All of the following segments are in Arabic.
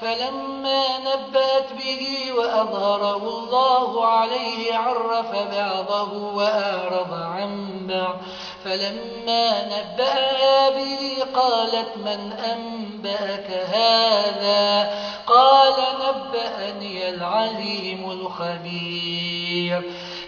فلما نبأت به وأظهره الله عليه عرف بعضه وأعرض عن بعض. فلما نبأ به قالت من أنبأك هذا؟ قال نبأني العليم الخبير.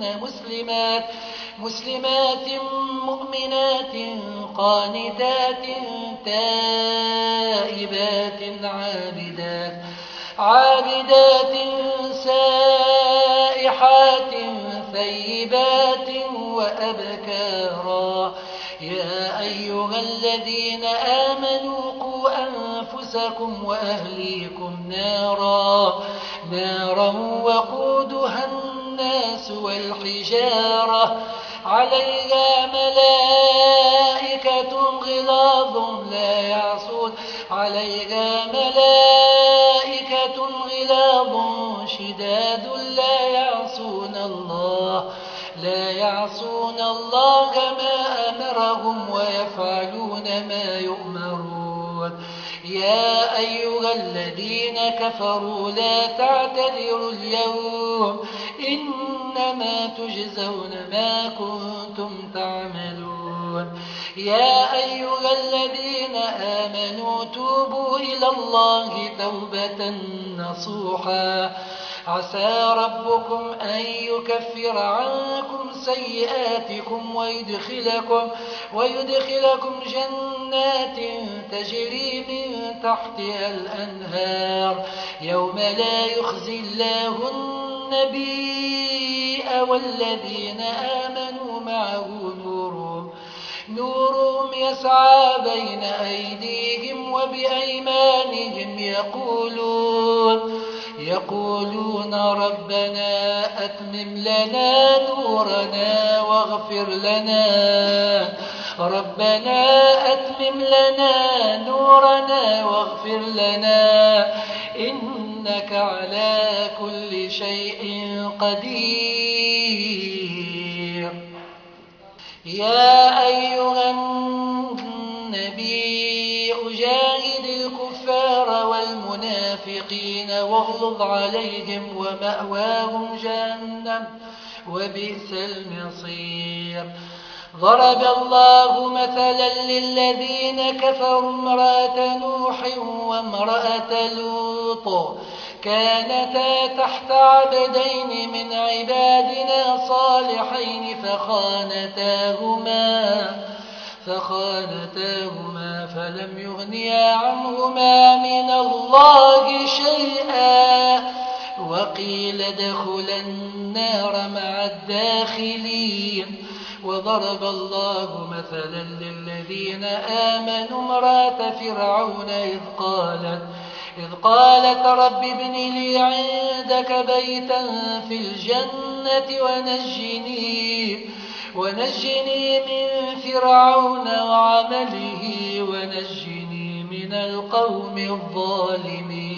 منكن مسلمات مسلمات مؤمنات قانتات تائبات عابدات عابدات سائحات ثيبات وأبكارا. يا أيها الذين آمنوا قوا أنفسكم وأهليكم نارا نارا وقودها والحجارة عليها ملائكة غلاظ لا يعصون. عليها ملائكة غلاظ شداد لا يعصون الله. لا يعصون الله ما أمرهم ويفعلون ما يؤمرون. يا أيها الذين كفروا لا تعتذروا اليوم. إنما تجزون ما كنتم تعملون. يا أيها الذين آمنوا توبوا إلى الله توبة نصوحا. عسى ربكم أن يكفر عنكم سيئاتكم ويدخلكم, ويدخلكم جنات تجري من تحتها الأنهار. يوم لا يخزي الله النبي والذين آمنوا معه نورهم نورهم يسعى بين أيديهم وبأيمانهم يقولون يقولون ربنا أتمم لنا نورنا واغفر لنا. ربنا أتمم لنا نورنا واغفر لنا. إنك على كل شيء قدير. يا أيها النبي أجاهد الكفار والمنافقين واغلظ عليهم ومأواهم جهنم وبئس المصير. ضرب الله مثلا للذين كفروا امرأة نوح وامرأة لوط. كانتا تحت عبدين من عبادنا صالحين فخانتاهما فخانتاهما فلم يغنيا عنهما من الله شيئا. وقيل ادخلا النار مع الداخلين. وضرب الله مثلا للذين آمنوا امرأة فرعون إذ قالت إذ قالت رب ابن لي عندك بيتا في الجنة ونجني, ونجني من فرعون وعمله ونجني من القوم الظالمين.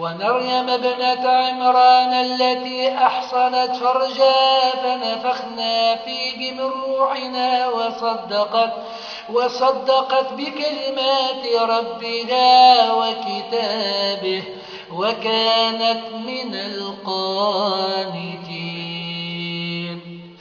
ومريم ابنة عمران التي أحصنت فرجا فنفخنا فيه من روحنا وصدقت وصدقت بكلمات ربها وكتابه وكانت من القانتين.